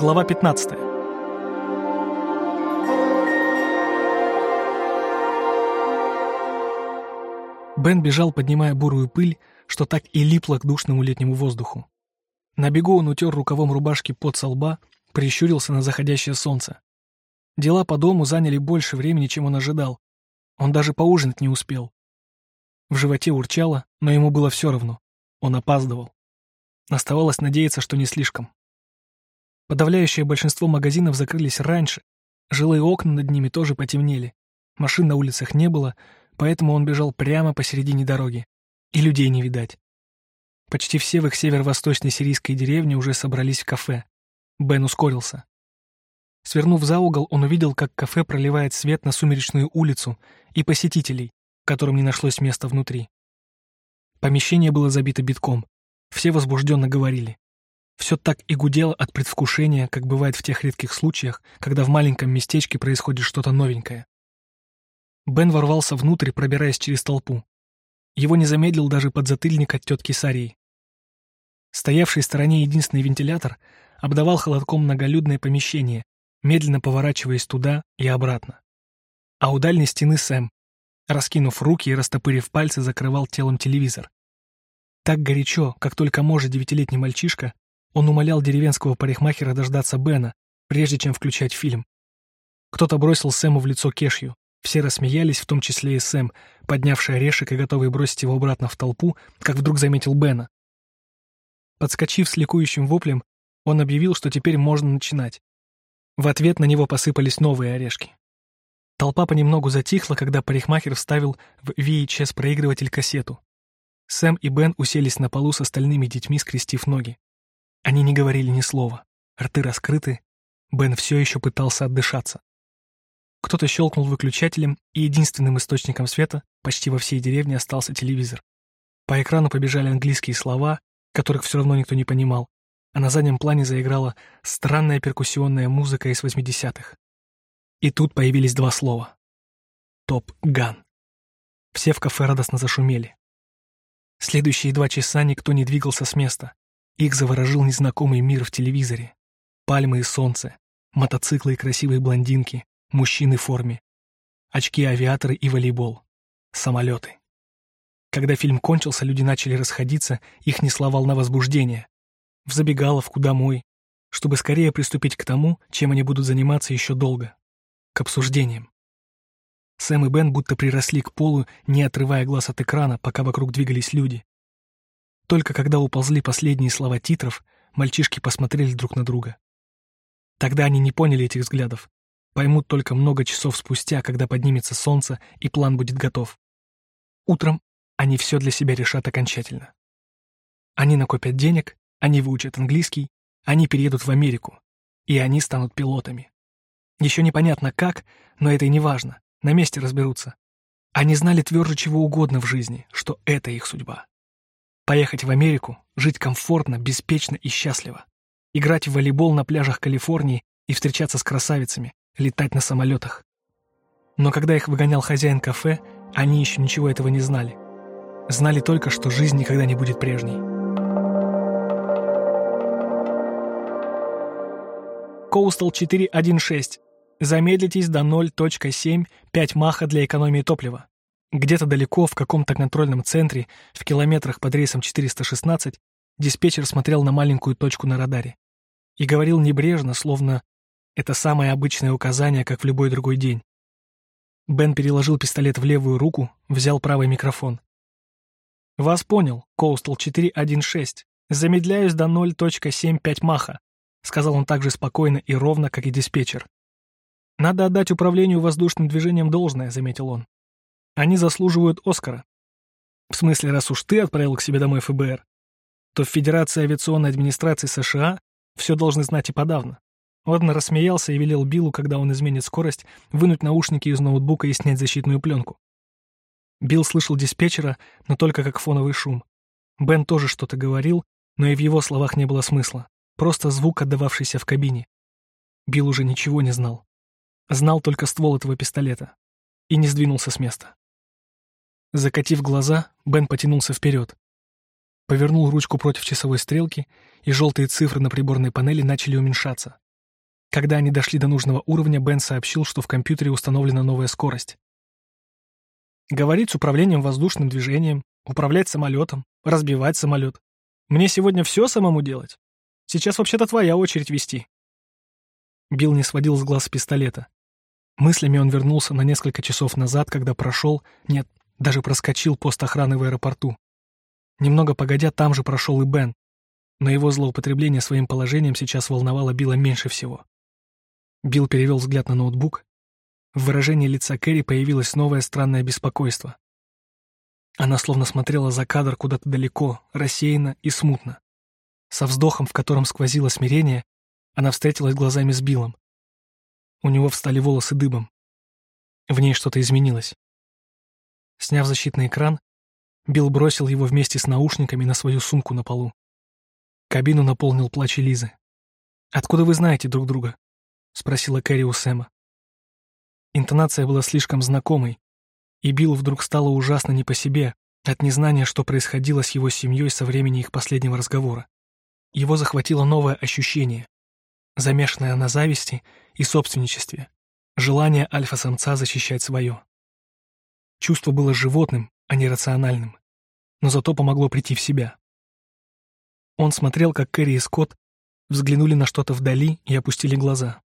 Глава 15. Бен бежал, поднимая бурую пыль, что так и липло к душному летнему воздуху. На бегу он утер рукавом рубашки под со лба, прищурился на заходящее солнце. Дела по дому заняли больше времени, чем он ожидал. Он даже поужинать не успел. В животе урчало, но ему было все равно. Он опаздывал. Оставалось надеяться, что не слишком. Подавляющее большинство магазинов закрылись раньше, жилые окна над ними тоже потемнели. Машин на улицах не было, поэтому он бежал прямо посередине дороги. И людей не видать. Почти все в их северо-восточной сирийской деревне уже собрались в кафе. Бен ускорился. Свернув за угол, он увидел, как кафе проливает свет на сумеречную улицу и посетителей, которым не нашлось места внутри. Помещение было забито битком. Все возбужденно говорили. Все так и гудело от предвкушения, как бывает в тех редких случаях, когда в маленьком местечке происходит что-то новенькое. Бен ворвался внутрь, пробираясь через толпу. Его не замедлил даже подзатыльник от тетки Сарии. Стоявший в стороне единственный вентилятор обдавал холодком многолюдное помещение, медленно поворачиваясь туда и обратно. А у дальней стены Сэм, раскинув руки и растопырив пальцы, закрывал телом телевизор. Так горячо, как только может девятилетний мальчишка, он умолял деревенского парикмахера дождаться Бена, прежде чем включать фильм. Кто-то бросил Сэму в лицо кешью. Все рассмеялись, в том числе и Сэм, поднявший орешек и готовый бросить его обратно в толпу, как вдруг заметил Бена. Подскочив с ликующим воплем, он объявил, что теперь можно начинать. В ответ на него посыпались новые орешки. Толпа понемногу затихла, когда парикмахер вставил в VHS-проигрыватель кассету. Сэм и Бен уселись на полу с остальными детьми, скрестив ноги. Они не говорили ни слова. Рты раскрыты. Бен все еще пытался отдышаться. Кто-то щелкнул выключателем, и единственным источником света почти во всей деревне остался телевизор. По экрану побежали английские слова, которых все равно никто не понимал, а на заднем плане заиграла странная перкуссионная музыка из 80-х. И тут появились два слова. «Топ Ган». Все в кафе радостно зашумели. Следующие два часа никто не двигался с места. Их заворожил незнакомый мир в телевизоре. Пальмы и солнце, мотоциклы и красивые блондинки, мужчины в форме, очки-авиаторы и волейбол, самолеты. Когда фильм кончился, люди начали расходиться, их несла волна возбуждения. В забегаловку, домой, чтобы скорее приступить к тому, чем они будут заниматься еще долго. К обсуждениям. Сэм и Бен будто приросли к полу, не отрывая глаз от экрана, пока вокруг двигались люди. Только когда уползли последние слова титров, мальчишки посмотрели друг на друга. Тогда они не поняли этих взглядов. Поймут только много часов спустя, когда поднимется солнце и план будет готов. Утром они все для себя решат окончательно. Они накопят денег, они выучат английский, они переедут в Америку, и они станут пилотами. Еще непонятно как, но это и не важно. На месте разберутся. Они знали тверже чего угодно в жизни, что это их судьба. Поехать в Америку, жить комфортно, беспечно и счастливо. Играть в волейбол на пляжах Калифорнии и встречаться с красавицами, летать на самолетах. Но когда их выгонял хозяин кафе, они еще ничего этого не знали. Знали только, что жизнь никогда не будет прежней. Coastal 416 Замедлитесь до 0.7, 5 маха для экономии топлива. Где-то далеко, в каком-то контрольном центре, в километрах под рейсом 416, диспетчер смотрел на маленькую точку на радаре. И говорил небрежно, словно это самое обычное указание, как в любой другой день. Бен переложил пистолет в левую руку, взял правый микрофон. «Вас понял, Coastal 416. Замедляюсь до 0.75 маха», — сказал он так же спокойно и ровно, как и диспетчер. «Надо отдать управлению воздушным движением должное», — заметил он. «Они заслуживают Оскара. В смысле, раз уж ты отправил к себе домой ФБР, то в Федерации авиационной администрации США все должны знать и подавно». Ладно рассмеялся и велел Биллу, когда он изменит скорость, вынуть наушники из ноутбука и снять защитную пленку. Билл слышал диспетчера, но только как фоновый шум. Бен тоже что-то говорил, но и в его словах не было смысла. Просто звук, отдававшийся в кабине. Билл уже ничего не знал. Знал только ствол этого пистолета. И не сдвинулся с места. Закатив глаза, Бен потянулся вперед. Повернул ручку против часовой стрелки, и желтые цифры на приборной панели начали уменьшаться, Когда они дошли до нужного уровня, Бен сообщил, что в компьютере установлена новая скорость. Говорить с управлением воздушным движением, управлять самолетом, разбивать самолет. Мне сегодня все самому делать? Сейчас вообще-то твоя очередь вести. Билл не сводил с глаз пистолета. Мыслями он вернулся на несколько часов назад, когда прошел, нет, даже проскочил пост охраны в аэропорту. Немного погодя, там же прошел и Бен, но его злоупотребление своим положением сейчас волновало Билла меньше всего. Билл перевел взгляд на ноутбук. В выражении лица Кэрри появилось новое странное беспокойство. Она словно смотрела за кадр куда-то далеко, рассеянно и смутно. Со вздохом, в котором сквозило смирение, она встретилась глазами с Биллом. У него встали волосы дыбом. В ней что-то изменилось. Сняв защитный экран, Билл бросил его вместе с наушниками на свою сумку на полу. Кабину наполнил плач Лизы. «Откуда вы знаете друг друга?» — спросила Кэрри у Сэма. Интонация была слишком знакомой, и Биллу вдруг стало ужасно не по себе от незнания, что происходило с его семьей со времени их последнего разговора. Его захватило новое ощущение, замешанное на зависти и собственничестве, желание альфа-самца защищать свое. Чувство было животным, а не рациональным, но зато помогло прийти в себя. Он смотрел, как Кэрри и Скотт взглянули на что-то вдали и опустили глаза.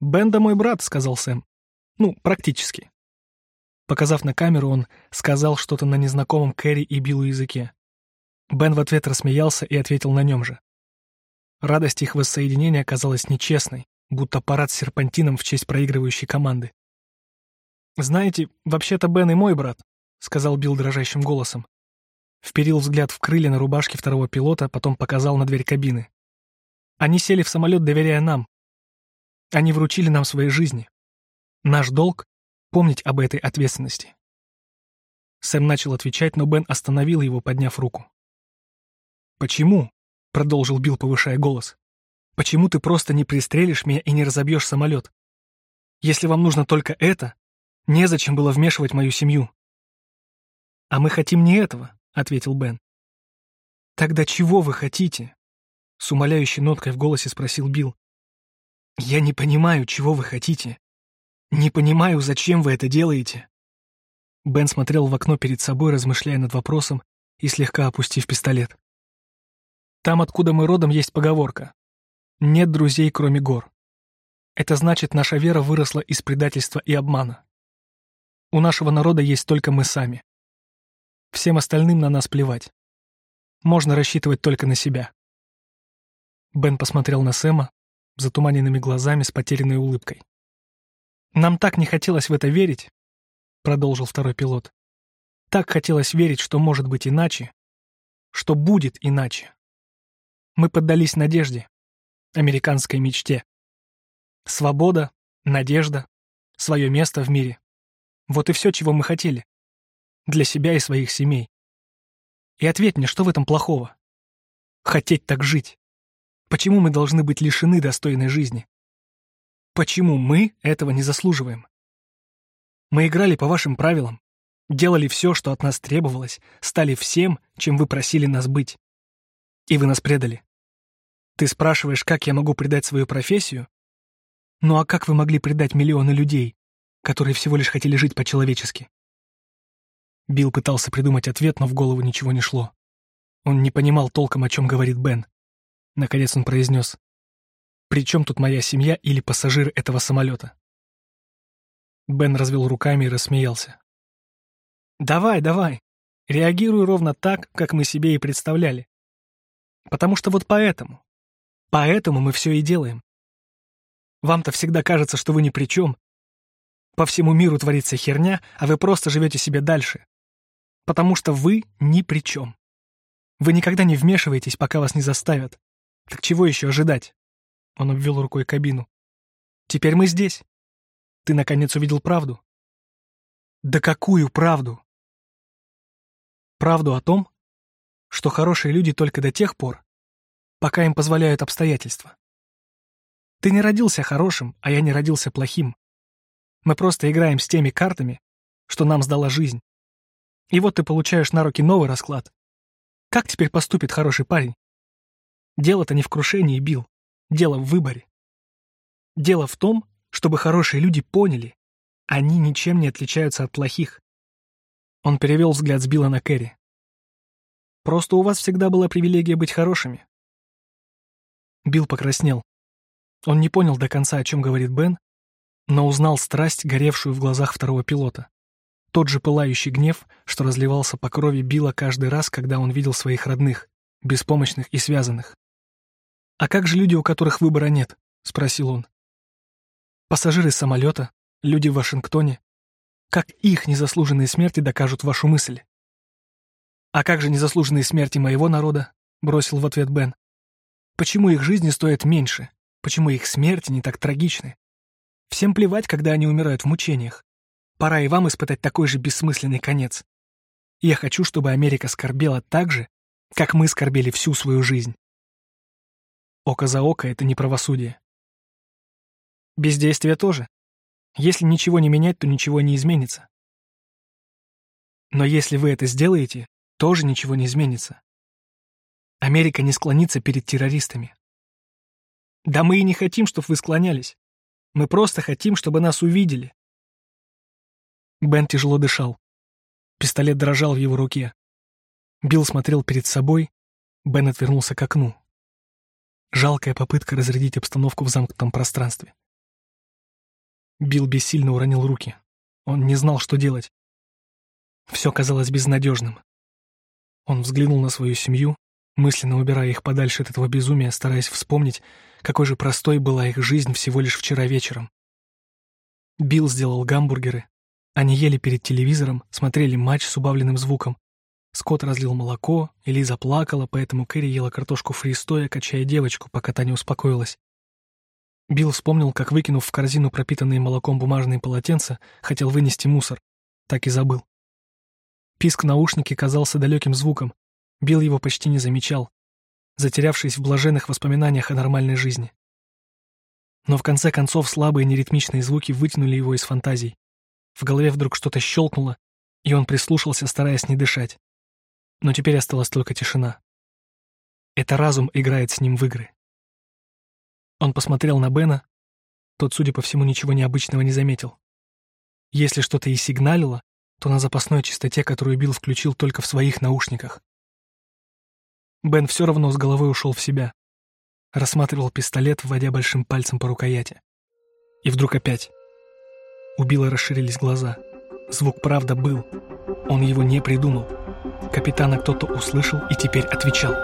«Бенда мой брат», — сказал Сэм. «Ну, практически». Показав на камеру, он сказал что-то на незнакомом Кэрри и Биллу языке. Бен в ответ рассмеялся и ответил на нем же. Радость их воссоединения оказалась нечестной, будто парад с серпантином в честь проигрывающей команды. «Знаете, вообще-то Бен и мой брат», — сказал Билл дрожащим голосом. Вперил взгляд в крылья на рубашке второго пилота, потом показал на дверь кабины. Они сели в самолет, доверяя нам. Они вручили нам свои жизни. Наш долг — помнить об этой ответственности. Сэм начал отвечать, но Бен остановил его, подняв руку. «Почему?» — продолжил Билл, повышая голос. «Почему ты просто не пристрелишь меня и не разобьешь самолет? Если вам нужно только это, незачем было вмешивать мою семью». «А мы хотим не этого», — ответил Бен. «Тогда чего вы хотите?» — с умоляющей ноткой в голосе спросил Билл. «Я не понимаю, чего вы хотите. Не понимаю, зачем вы это делаете». Бен смотрел в окно перед собой, размышляя над вопросом и слегка опустив пистолет. Там, откуда мы родом, есть поговорка. Нет друзей, кроме гор. Это значит, наша вера выросла из предательства и обмана. У нашего народа есть только мы сами. Всем остальным на нас плевать. Можно рассчитывать только на себя. Бен посмотрел на Сэма затуманенными глазами с потерянной улыбкой. «Нам так не хотелось в это верить», — продолжил второй пилот. «Так хотелось верить, что может быть иначе, что будет иначе. Мы поддались надежде, американской мечте. Свобода, надежда, свое место в мире. Вот и все, чего мы хотели. Для себя и своих семей. И ответь мне, что в этом плохого? Хотеть так жить. Почему мы должны быть лишены достойной жизни? Почему мы этого не заслуживаем? Мы играли по вашим правилам, делали все, что от нас требовалось, стали всем, чем вы просили нас быть. И вы нас предали. Ты спрашиваешь, как я могу предать свою профессию? Ну а как вы могли предать миллионы людей, которые всего лишь хотели жить по-человечески? Билл пытался придумать ответ, но в голову ничего не шло. Он не понимал толком, о чем говорит Бен. Наконец он произнес. «При чем тут моя семья или пассажир этого самолета?» Бен развел руками и рассмеялся. «Давай, давай. Реагируй ровно так, как мы себе и представляли. Потому что вот поэтому, Поэтому мы все и делаем. Вам-то всегда кажется, что вы ни при чем. По всему миру творится херня, а вы просто живете себе дальше. Потому что вы ни при чем. Вы никогда не вмешиваетесь, пока вас не заставят. Так чего еще ожидать? Он обвел рукой кабину. Теперь мы здесь. Ты наконец увидел правду. Да какую правду? Правду о том, что хорошие люди только до тех пор, пока им позволяют обстоятельства. Ты не родился хорошим, а я не родился плохим. Мы просто играем с теми картами, что нам сдала жизнь. И вот ты получаешь на руки новый расклад. Как теперь поступит хороший парень? Дело-то не в крушении бил, дело в выборе. Дело в том, чтобы хорошие люди поняли, они ничем не отличаются от плохих. Он перевел взгляд с Билла на Кэрри. Просто у вас всегда была привилегия быть хорошими. Билл покраснел. Он не понял до конца, о чем говорит Бен, но узнал страсть, горевшую в глазах второго пилота. Тот же пылающий гнев, что разливался по крови Билла каждый раз, когда он видел своих родных, беспомощных и связанных. «А как же люди, у которых выбора нет?» — спросил он. «Пассажиры самолета, люди в Вашингтоне. Как их незаслуженные смерти докажут вашу мысль?» «А как же незаслуженные смерти моего народа?» — бросил в ответ Бен. «Почему их жизни стоят меньше? Почему их смерти не так трагичны? Всем плевать, когда они умирают в мучениях. Пора и вам испытать такой же бессмысленный конец. Я хочу, чтобы Америка скорбела так же, как мы скорбели всю свою жизнь. Око за око — это не правосудие. Бездействие тоже. Если ничего не менять, то ничего не изменится. Но если вы это сделаете, тоже ничего не изменится. Америка не склонится перед террористами. Да мы и не хотим, чтобы вы склонялись. Мы просто хотим, чтобы нас увидели. Бен тяжело дышал. Пистолет дрожал в его руке. Билл смотрел перед собой, Бен отвернулся к окну. Жалкая попытка разрядить обстановку в замкнутом пространстве. Билл бессильно уронил руки. Он не знал, что делать. Все казалось безнадежным. Он взглянул на свою семью, мысленно убирая их подальше от этого безумия, стараясь вспомнить, какой же простой была их жизнь всего лишь вчера вечером. Билл сделал гамбургеры, они ели перед телевизором, смотрели матч с убавленным звуком. Скотт разлил молоко, Элиза плакала, поэтому Кэрри ела картошку фри стоя, качая девочку, пока та не успокоилась. Билл вспомнил, как, выкинув в корзину пропитанные молоком бумажные полотенца, хотел вынести мусор. Так и забыл. Писк в наушнике казался далеким звуком. Билл его почти не замечал, затерявшись в блаженных воспоминаниях о нормальной жизни. Но в конце концов слабые неритмичные звуки вытянули его из фантазий. В голове вдруг что-то щелкнуло, и он прислушался, стараясь не дышать. Но теперь осталась только тишина. Это разум играет с ним в игры. Он посмотрел на Бена. Тот, судя по всему, ничего необычного не заметил. Если что-то и сигналило, то на запасной частоте, которую Билл включил только в своих наушниках. Бен все равно с головой ушел в себя. Рассматривал пистолет, вводя большим пальцем по рукояти. И вдруг опять. У Билла расширились глаза. Звук правда был. Он его не придумал. Капитана кто-то услышал и теперь отвечал.